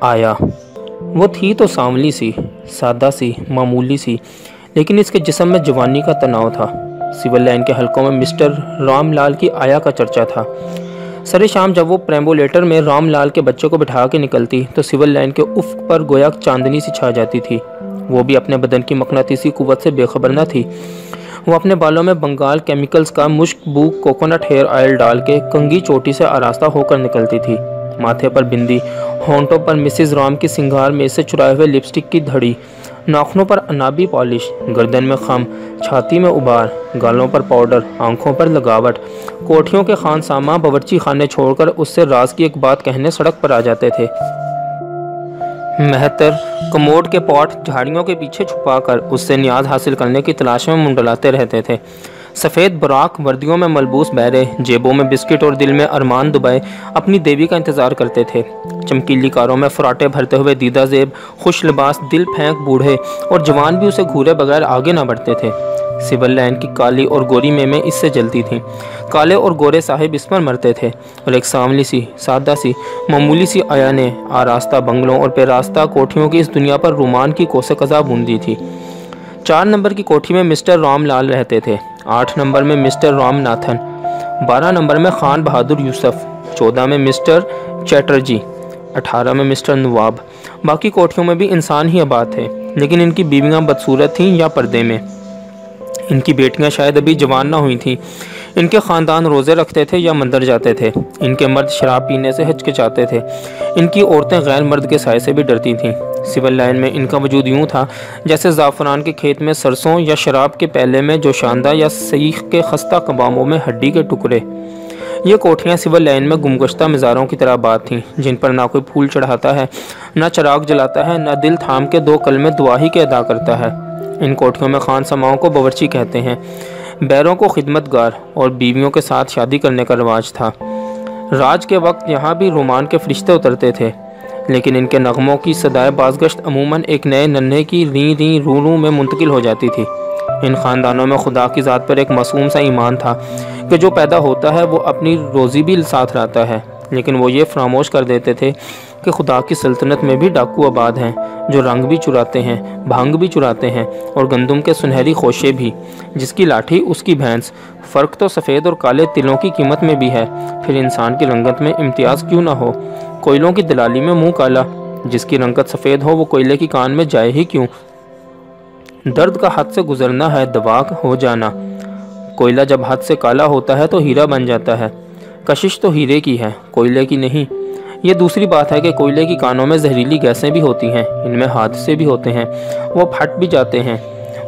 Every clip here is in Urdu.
آیا۔ وہ تھی تو سانولی سی، سادہ سی، معمولی سی، لیکن اس کے جسم میں جوانی کا تناؤ تھا۔ سول لائن کے حلقوں میں مسٹر رام لال کی آیا کا چرچا تھا۔ سر شام جب وہ پریمبولیٹر میں رام لال کے بچے کو بٹھا کے نکلتی، تو سول لائن کے افق پر گویا چاندنی سی چھا جاتی تھی۔ وہ بھی اپنے بدن کی مقناطیسی قوت سے بے خبر نہ تھی۔ وہ اپنے بالوں میں بنگال کیمیکلز کا مشک، بو، کوکونٹ، ہیئر آئل ڈال کے کنگی چوٹی سے آراستہ ہو کر نکلتی تھی۔ ماتھے پر بندی۔ ہونٹوں پر مسز رام کی سنگار میں سے چرائے ہوئے لپسٹک کی دھڑی۔ ناخنوں پر انابی پالش۔ گردن میں خم چھاتی میں ابار۔ گالوں پر پاؤڈر۔ آنکھوں پر لگاوٹ۔ کوٹھیوں کے خان ساماں باورچی خانے چھوڑ کر اس سے راز کی ایک بات کہنے سڑک پر آ جاتے تھے۔ مہتر کموڈ کے پاٹ جھاڑیوں کے پیچھے چھپا کر اس سے نیاز حاصل کرنے کی تلاش میں منڈلاتے رہتے تھے۔ سفید براک وردیوں میں ملبوس بہرے، جیبوں میں بسکٹ اور دل میں ارمان دبائے اپنی دیوی کا انتظار کرتے تھے۔ چمکیلی کاروں میں فراٹے بھرتے ہوئے دیدہ زیب، خوش لباس، دل پھینک بوڑھے اور جوان بھی اسے گھورے بغیر آگے نہ بڑھتے تھے۔ سول لائن کی کالی اور گوری میں میں اس سے جلتی تھیں۔ کالے اور گورے صاحب اس پر مرتے تھے۔ اور ایک ساملی سی، سادہ سی، معمولی سی آیا نے آراستہ بنگلوں اور پیراستہ کوٹھیوں کی اس دنیا پر رومان کی کوسے قضا بوندی تھی۔ چار نمبر کی کوٹھی میں مسٹر رام لال رہتے تھے۔ آٹھ نمبر میں مسٹر رام ناتھن، بارہ نمبر میں خان بہادر یوسف، چودہ میں مسٹر چیٹرجی اٹھارہ میں مسٹر نواب۔ باقی کوٹھیوں میں بھی انسان ہی آباد تھے، لیکن ان کی بیویاں بدصورت تھیں یا پردے میں۔ ان کی بیٹیاں شاید ابھی جوان نہ ہوئی تھیں۔ ان کے خاندان روزے رکھتے تھے یا مندر جاتے تھے۔ ان کے مرد شراب پینے سے ہچکچاتے تھے۔ ان کی عورتیں غیر مرد کے سائے سے بھی ڈرتی تھیں۔ سول لائن میں ان کا وجود یوں تھا جیسے زعفران کے کھیت میں سرسوں یا شراب کے پہلے میں جو شاندہ یا سیخ کے خستہ کباموں میں ہڈی کے ٹکڑے۔ یہ کوٹھیاں سول لائن میں گمگشتہ مزاروں کی طرح بات تھیں، جن پر نہ کوئی پھول چڑھاتا ہے، نہ چراغ جلاتا ہے، نہ دل تھام کے دو کلمے دعا ہی کے ادا کرتا ہے۔ ان کوٹھیوں میں خان سماؤں کو باورچی کہتے ہیں۔ بیروں کو خدمت گار اور بیویوں کے ساتھ شادی کرنے کا رواج تھا۔ راج کے وقت یہاں بھی رومان کے فرشتے اترتے تھے، لیکن ان کے نغموں کی صدائے بازگشت عموماً ایک نئے ننھے کی ریں ریں رو رو میں منتقل ہو جاتی تھی۔ ان خاندانوں میں خدا کی ذات پر ایک معصوم سا ایمان تھا کہ جو پیدا ہوتا ہے وہ اپنی روزی بھی ساتھ رہتا ہے، لیکن وہ یہ فراموش کر دیتے تھے کہ خدا کی سلطنت میں بھی ڈاکو آباد ہیں، جو رنگ بھی چراتے ہیں، بھانگ بھی چراتے ہیں، اور گندم کے سنہری خوشے بھی۔ جس کی لاٹھی، اس کی بھینس۔ فرق تو سفید اور کالے تلوں کی قیمت میں بھی ہے۔ پھر انسان کی رنگت میں امتیاز کیوں نہ ہو؟ کوئلوں کی دلالی میں منہ کالا۔ جس کی رنگت سفید ہو، وہ کوئلے کی کان میں جائے ہی کیوں؟ درد کا حد سے گزرنا ہے دوا ہو جانا۔ کوئلہ جب حد سے کالا ہوتا ہے، تو ہیرا بن جاتا ہے۔ کشش تو ہیرے کی ہے، کوئلے کی نہیں۔ یہ دوسری بات ہے کہ کوئلے کی کانوں میں زہریلی گیسیں بھی ہوتی ہیں، ان میں حادثے بھی ہوتے ہیں، وہ پھٹ بھی جاتے ہیں۔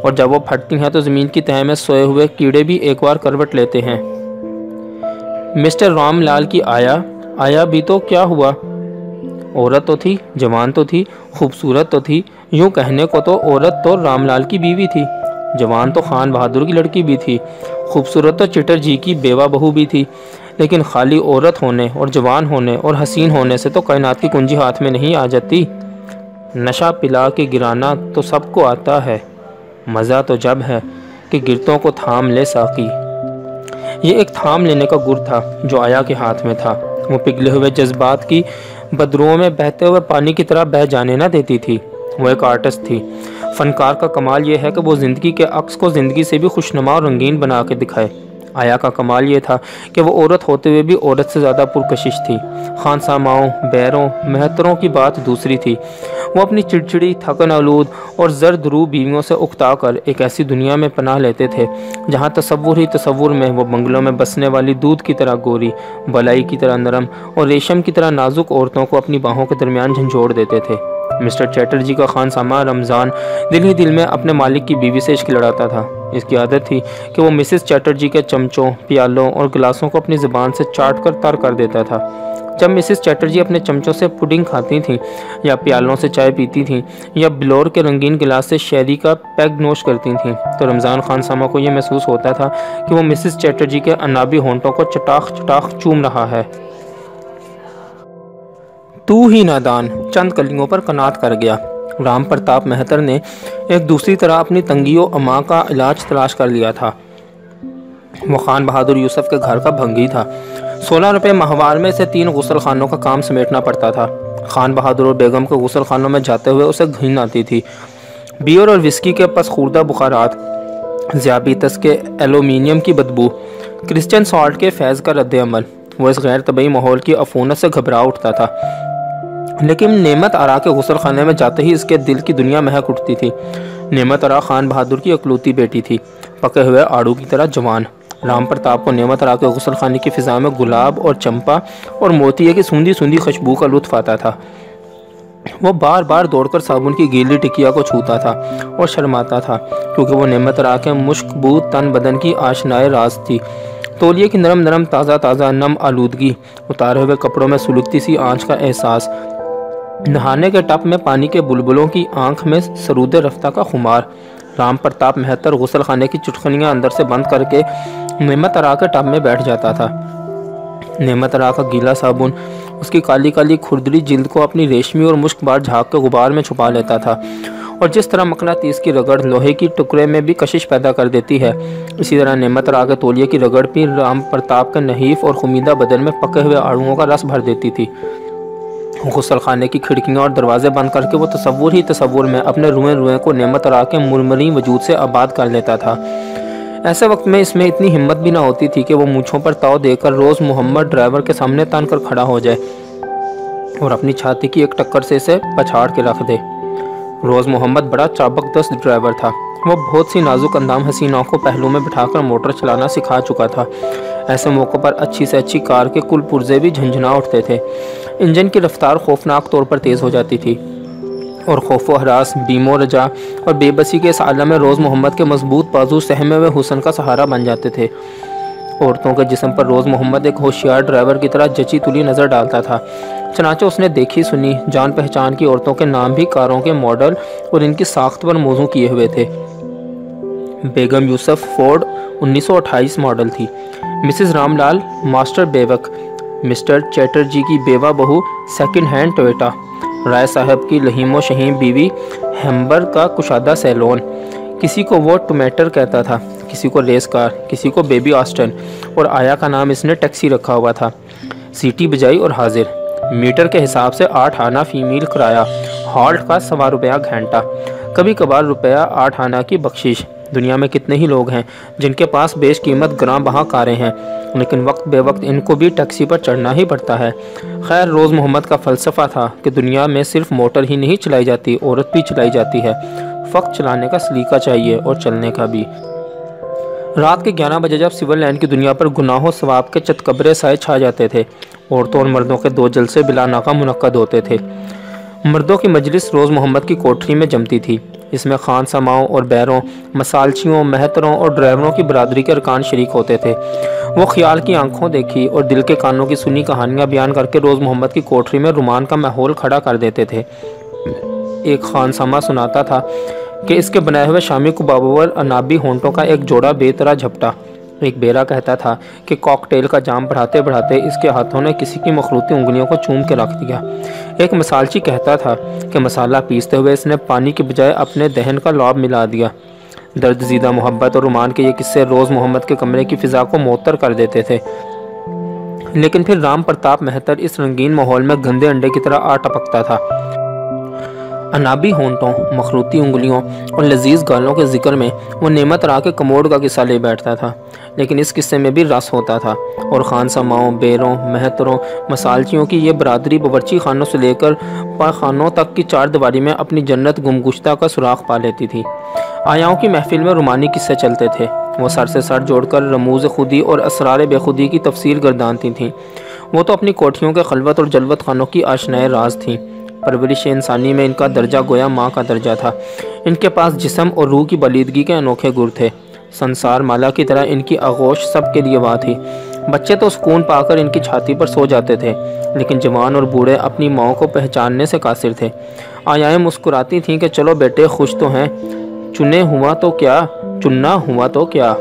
اور جب وہ پھٹتی ہیں تو زمین کی تہ میں سوئے ہوئے کیڑے بھی ایک بار کروٹ لیتے ہیں۔ مسٹر رام لال کی آیا آیا بھی تو کیا ہوا؟ عورت تو تھی، جوان تو تھی، خوبصورت تو تھی، یوں کہنے کو تو عورت تو رام لال کی بیوی تھی۔ جوان تو خان بہادر کی لڑکی بھی تھی، خوبصورت تو چٹر جی کی بیوہ بہو بھی تھی، لیکن خالی عورت ہونے اور جوان ہونے اور حسین ہونے سے تو کائنات کی کنجی ہاتھ میں نہیں آ جاتی۔ نشہ پلا کے گرانا تو سب کو آتا ہے، مزہ تو جب ہے کہ گرتوں کو تھام لے ساکی یہ ایک تھام لینے کا گر تھا جو آیا کے ہاتھ میں تھا۔ وہ پگھلے ہوئے جذبات کی بدروؤں میں بہتے ہوئے پانی کی طرح بہ جانے نہ دیتی تھی۔ وہ ایک آرٹسٹ تھی۔ فنکار کا کمال یہ ہے کہ وہ زندگی کے عکس کو زندگی سے بھی خوشنما اور رنگین بنا کے دکھائے۔ آیا کا کمال یہ تھا کہ وہ عورت ہوتے ہوئے بھی عورت سے زیادہ پرکشش تھی۔ خان ساماؤں، بیروں، مہتروں کی بات دوسری تھی۔ وہ اپنی چڑچڑی، تھکن آلود اور زرد رو بیویوں سے اکتا کر ایک ایسی دنیا میں پناہ لیتے تھے جہاں تصور ہی تصور میں وہ بنگلوں میں بسنے والی دودھ کی طرح گوری، بلائی کی طرح نرم اور ریشم کی طرح نازک عورتوں کو اپنی باہوں کے درمیان جھنجھوڑ دیتے تھے۔ مسٹر چیٹرجی کا خان ساما رمضان دل ہی دل میں اپنے مالک کی بیوی سے عشق لڑاتا تھا۔ اس کی عادت تھی کہ وہ مسز چیٹرجی کے چمچوں، پیالوں اور گلاسوں کو اپنی زبان سے چاٹ کر تر کر دیتا تھا۔ جب مسز چیٹرجی اپنے چمچوں سے پوڈنگ کھاتی تھیں یا پیالوں سے چائے پیتی تھیں یا بلور کے رنگین گلاس سے شیری کا پیگ نوش کرتی تھیں، تو رمضان خان ساما کو یہ محسوس ہوتا تھا کہ وہ مسز چیٹرجی کے انابی ہونٹوں کو چٹاخ چٹاخ چوم رہا ہے۔ تو ہی نادان چند کلیوں پر کنات کر گیا رام پرتاپ مہتر نے ایک دوسری طرح اپنی تنگی و اما کا علاج تلاش کر لیا تھا وہ خان بہادر یوسف کے گھر کا بھنگی تھا سولہ روپے ماہوار میں سے تین غسل خانوں کا کام سمیٹنا پڑتا تھا خان بہادر اور بیگم کے غسل خانوں میں جاتے ہوئے اسے گھن آتی تھی بیئر اور وسکی کے پس خوردہ بخارات ذیابیطس کے ایلومینیم کی بدبو کرسچن سالٹ کے فیض کا رد عمل وہ اس غیر طبعی ماحول کی افونت سے گھبرا اٹھتا تھا لیکن نعمت آرا کے غسل خانے میں جاتے ہی اس کے دل کی دنیا مہک اٹھتی تھی۔ نعمت آرا خان بہادر کی اکلوتی بیٹی تھی، پکے ہوئے آڑو کی طرح جوان۔ رام پرتاپ کو نعمت آرا کے غسل خانے کی فضا میں گلاب اور چمپا اور موتیے کی سوندی سوندی خوشبو کا لطف آتا تھا۔ وہ بار بار دوڑ کر صابن کی گیلی ٹکیا کو چھوتا تھا اور شرماتا تھا، کیونکہ وہ نعمت آرا کے مشک بود تن، بدن کی آشنائے راز تھی۔ تولیے کی نرم نرم، تازہ تازہ نم آلودگی، اتارے ہوئے کپڑوں میں سلگتی سی آنچ کا احساس۔ نہانے کے ٹپ میں پانی کے بلبلوں کی آنکھ میں سرود رفتہ کا خمار۔ رام پرتاپ مہتر غسل خانے کی چٹخنیاں اندر سے بند کر کے نعمت ارا کے ٹب میں بیٹھ جاتا تھا۔ نعمت ارا کا گیلا صابن، اس کی کالی کالی کھردری جلد کو اپنی ریشمی اور مشک بار جھاگ کے غبار میں چھپا لیتا تھا۔ اور جس طرح مکنا تیس کی رگڑ لوہے کی ٹکڑے میں بھی کشش پیدا کر دیتی ہے، اسی طرح نعمت ارا کے تولیے کی رگڑ بھی رام پرتاپ کے نحیف اور خمیدہ بدن میں پکے ہوئے آڑوؤں کا رس بھر دیتی تھی۔ غسل خانے کی کھڑکیاں اور دروازے بند کر کے وہ تصور ہی تصور میں اپنے روئیں روئیں کو نعمت را کے مرمری وجود سے آباد کر لیتا تھا۔ ایسے وقت میں اس میں اتنی ہمت بھی نہ ہوتی تھی کہ وہ مونچھوں پر تاؤ دے کر روز محمد ڈرائیور کے سامنے تان کر کھڑا ہو جائے اور اپنی چھاتی کی ایک ٹکر سے اسے پچھاڑ کے رکھ دے۔ روز محمد بڑا چابک دست ڈرائیور تھا۔ وہ بہت سی نازک اندام حسینوں کو پہلو میں بٹھا کر موٹر چلانا سکھا چکا تھا۔ ایسے موقع پر اچھی سے اچھی کار کے کل پرزے بھی جھنجھنا اٹھتے تھے۔ انجن کی رفتار خوفناک طور پر تیز ہو جاتی تھی۔ اور خوف و حراس بیم و رجا اور بے بسی کے اس عالم میں روز محمد کے مضبوط، بازو سہمے ہوئے حسن کا سہارا بن جاتے تھے۔ عورتوں کے جسم پر روز محمد ایک ہوشیار ڈرائیور کی طرح جچی تلی نظر ڈالتا تھا۔ چنانچہ اس نے دیکھی سنی، جان پہچان کی عورتوں کے نام بھی کاروں کے ماڈل اور ان کی ساخت پر موضوع کیے ہوئے تھے۔ بیگم یوسف فورڈ انیس سو اٹھائیس ماڈل تھی۔ مسز رام لال، ماسٹر بیوک مسٹر چیٹر جی کی بیوہ بہو سیکنڈ ہینڈ ٹویٹا۔ رائے صاحب کی لہیم و شہیم بیوی ہیمبر کا کشادہ سیلون۔ کسی کو وہ ٹومیٹر کہتا تھا، کسی کو ریس کار، کسی کو بیبی آسٹن۔ اور آیا کا نام اس نے ٹیکسی رکھا ہوا تھا۔ سیٹی بجائی اور حاضر۔ میٹر کے حساب سے آٹھ آنا فیمیل کرایہ۔ ہالٹ کا سوا روپیہ گھنٹہ۔ کبھی کبھار روپیہ آٹھ آنا کی بخشش۔ دنیا میں کتنے ہی لوگ ہیں جن کے پاس بیش قیمت گراں بہا کاریں ہیں، لیکن وقت بے وقت ان کو بھی ٹیکسی پر چڑھنا ہی پڑتا ہے۔ خیر، روز محمد کا فلسفہ تھا کہ دنیا میں صرف موٹر ہی نہیں چلائی جاتی، عورت بھی چلائی جاتی ہے۔ فقط چلانے کا سلیقہ چاہیے اور چلنے کا بھی۔ رات کے گیارہ بجے جب سول لائن کی دنیا پر گناہ و ثواب کے چتکبرے سائے چھا جاتے تھے، عورتوں اور مردوں کے دو جلسے بلا ناکہ منعقد ہوتے تھے۔ مردوں کی مجلس روز محمد کی کوٹری میں جمتی تھی۔ اس میں خان سماؤں اور بیروں، مسالچیوں، مہتروں اور ڈرائیوروں کی برادری کے ارکان شریک ہوتے تھے۔ وہ خیال کی آنکھوں دیکھی اور دل کے کانوں کی سنی کہانیاں بیان کر کے روز محمد کی کوٹری میں رومان کا ماحول کھڑا کر دیتے تھے۔ ایک خان سما سناتا تھا کہ اس کے بنائے ہوئے شامی کو بابور انابی ہونٹوں کا ایک جوڑا بے طرح جھپٹا۔ ایک بیرا کہتا تھا کہ کاکٹیل کا جام بڑھاتے بڑھاتے اس کے ہاتھوں نے کسی کی مخلوطی انگلیوں کو چوم کے رکھ دیا۔ ایک مسالچی کہتا تھا کہ مسالہ پیستے ہوئے اس نے پانی کے بجائے اپنے دہن کا لعاب ملا دیا۔ درد زیدہ محبت اور رومان کے یہ قصے روز محمد کے کمرے کی فضا کو معطر کر دیتے تھے۔ لیکن پھر رام پرتاپ مہتر اس رنگین ماحول میں گندے انڈے کی طرح آ ٹپکتا تھا۔ انابی ہونٹوں مخروطی انگلیوں اور لذیذ گالوں کے ذکر میں وہ نعمت را کے کموڑ کا قصہ لے بیٹھتا تھا۔ لیکن اس قصے میں بھی رس ہوتا تھا اور خان سماؤں بیروں، مہتروں، مسالچیوں کی یہ برادری بورچی خانوں سے لے کر خانوں تک کی چار دیواری میں اپنی جنت گمگشتہ کا سراغ پا لیتی تھی۔ آیاؤں کی محفل میں رومانی قصے چلتے تھے۔ وہ سر سے سر جوڑ کر رموز خودی اور اسرار بے خودی کی تفصیل گردانتی تھیں۔ وہ تو اپنی کوٹھیوں کے خلوت اور جلوت خانوں کی آشنائے راز تھیں۔ پرورش انسانی میں ان کا درجہ گویا ماں کا درجہ تھا۔ ان کے پاس جسم اور روح کی بلیدگی کے انوکھے گر تھے۔ سنسار مالا کی طرح ان کی آغوش سب کے لیے وہاں تھی۔ بچے تو سکون پا کر ان کی چھاتی پر سو جاتے تھے، لیکن جوان اور بوڑھے اپنی ماؤں کو پہچاننے سے قاصر تھے۔ آیائیں مسکراتی تھیں کہ چلو بیٹے، خوش تو ہیں۔ چنے ہوا تو کیا؟ چننا ہوا تو کیا؟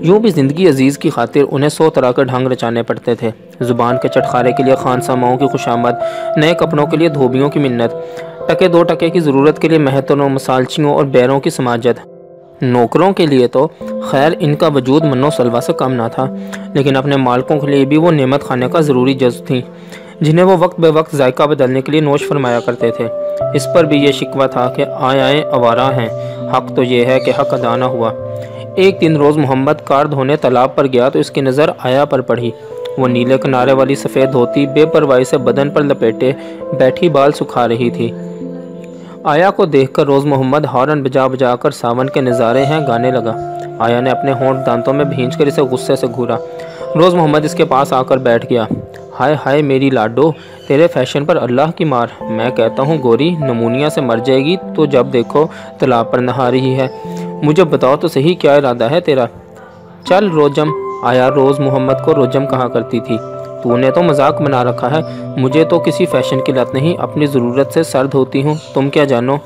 یوں بھی زندگی عزیز کی خاطر انہیں سو طرح کے ڈھنگ رچانے پڑتے تھے۔ زبان کے چٹخارے کے لیے خانسا ماؤں کی خوشامد نئے کپڑوں کے لیے دھوبیوں کی منت۔ ٹکے دو ٹکے کی ضرورت کے لیے محتروں مسالچیوں اور بیروں کی سماجت۔ نوکروں کے لیے تو خیر ان کا وجود منو سلوا سے کم نہ تھا، لیکن اپنے مالکوں کے لیے بھی وہ نعمت خانے کا ضروری جذب تھیں جنہیں وہ وقت بے وقت ذائقہ بدلنے کے لیے نوش فرمایا کرتے تھے۔ اس پر بھی یہ شکوہ تھا کہ آئے آئے آوارہ ہیں، حق تو یہ ہے کہ حق ادا نہ ہوا۔ ایک دن روز محمد کار دھونے تالاب پر گیا تو اس کی نظر آیا پر پڑھی وہ نیلے کنارے والی سفید دھوتی بے پرواہی سے بدن پر لپیٹے بیٹھی بال سکھا رہی تھی۔ آیا کو دیکھ کر روز محمد ہارن بجا بجا کر ساون کے نظارے ہیں گانے لگا۔ آیا نے اپنے ہونٹ دانتوں میں بھینچ کر اسے غصے سے گھورا۔ روز محمد اس کے پاس آ کر بیٹھ گیا۔ ہائے ہائے میری لاڈو، تیرے فیشن پر اللہ کی مار۔ میں کہتا ہوں، گوری، نمونیا سے مر جائے گی تو جب دیکھو تالاب پر نہا رہی ہے۔ مجھے بتاؤ تو صحیح کیا ارادہ ہے تیرا۔ چل روجم۔ آیا روز محمد کو روجم کہا کرتی تھی؟ تو نے تو مذاق بنا رکھا ہے۔ مجھے تو کسی فیشن کی لت نہیں، اپنی ضرورت سے سرد ہوتی ہوں۔ تم کیا جانو؟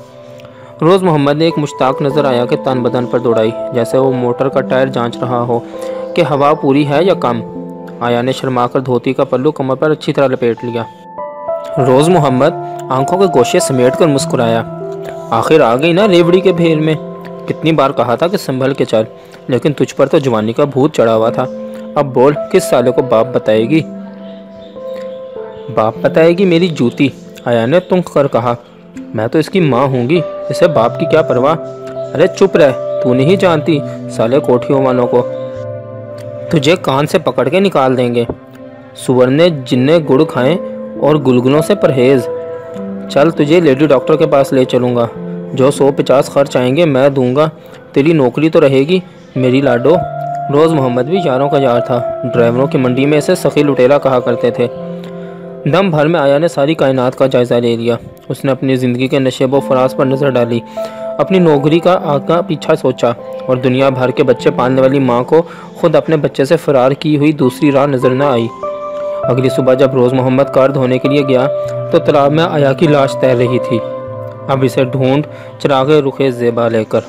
روز محمد نے ایک مشتاق نظر آیا کہ تن بدن پر دوڑائی، جیسے وہ موٹر کا ٹائر جانچ رہا ہو کہ ہوا پوری ہے یا کم۔ آیا نے شرما کر دھوتی کا پلو کمر پر اچھی طرح لپیٹ لیا۔ روز محمد آنکھوں کے گوشے سمیٹ کر مسکرایا۔ آخر آ گئی نا ریوڑی کے بھیل میں۔ کتنی بار کہا تھا کہ سنبھل کے چل، لیکن تجھ پر تو جوانی کا بھوت چڑھا ہوا تھا۔ اب بول، کس سالے کو باپ بتائے گی؟ باپ بتائے گی میری جوتی۔ آیا نے تنگ کر کہا، میں تو اس کی ماں ہوں گی اسے باپ کی کیا پرواہ؟ ارے چپ رہ، تو نہیں جانتی سالے کوٹھیوں والوں کو۔ تجھے کان سے پکڑ کے نکال دیں گے۔ سورنے جننے گڑ کھائیں اور گلگلوں سے پرہیز۔ چل تجھے لیڈی ڈاکٹر کے پاس لے چلوں گا۔ جو سو پچاس خرچ آئیں گے، میں دوں گا۔ تیری نوکری تو رہے گی، میری لاڈو۔ روز محمد بھی یاروں کا یار تھا۔ ڈرائیوروں کی منڈی میں اسے سخی لٹیرا کہا کرتے تھے۔ دم بھر میں آیا نے ساری کائنات کا جائزہ لے لیا۔ اس نے اپنی زندگی کے نشیب و فراز پر نظر ڈالی۔ اپنی نوکری کا آگا پیچھا سوچا اور دنیا بھر کے بچے پالنے والی ماں کو خود اپنے بچے سے فرار کی ہوئی دوسری راہ نظر نہ آئی۔ اگلی صبح جب روز محمد کار دھونے کے لیے گیا تو تالاب میں آیا کی لاش تیر رہی تھی۔ اب اسے ڈھونڈ چراغ رخ زیبا لے کر۔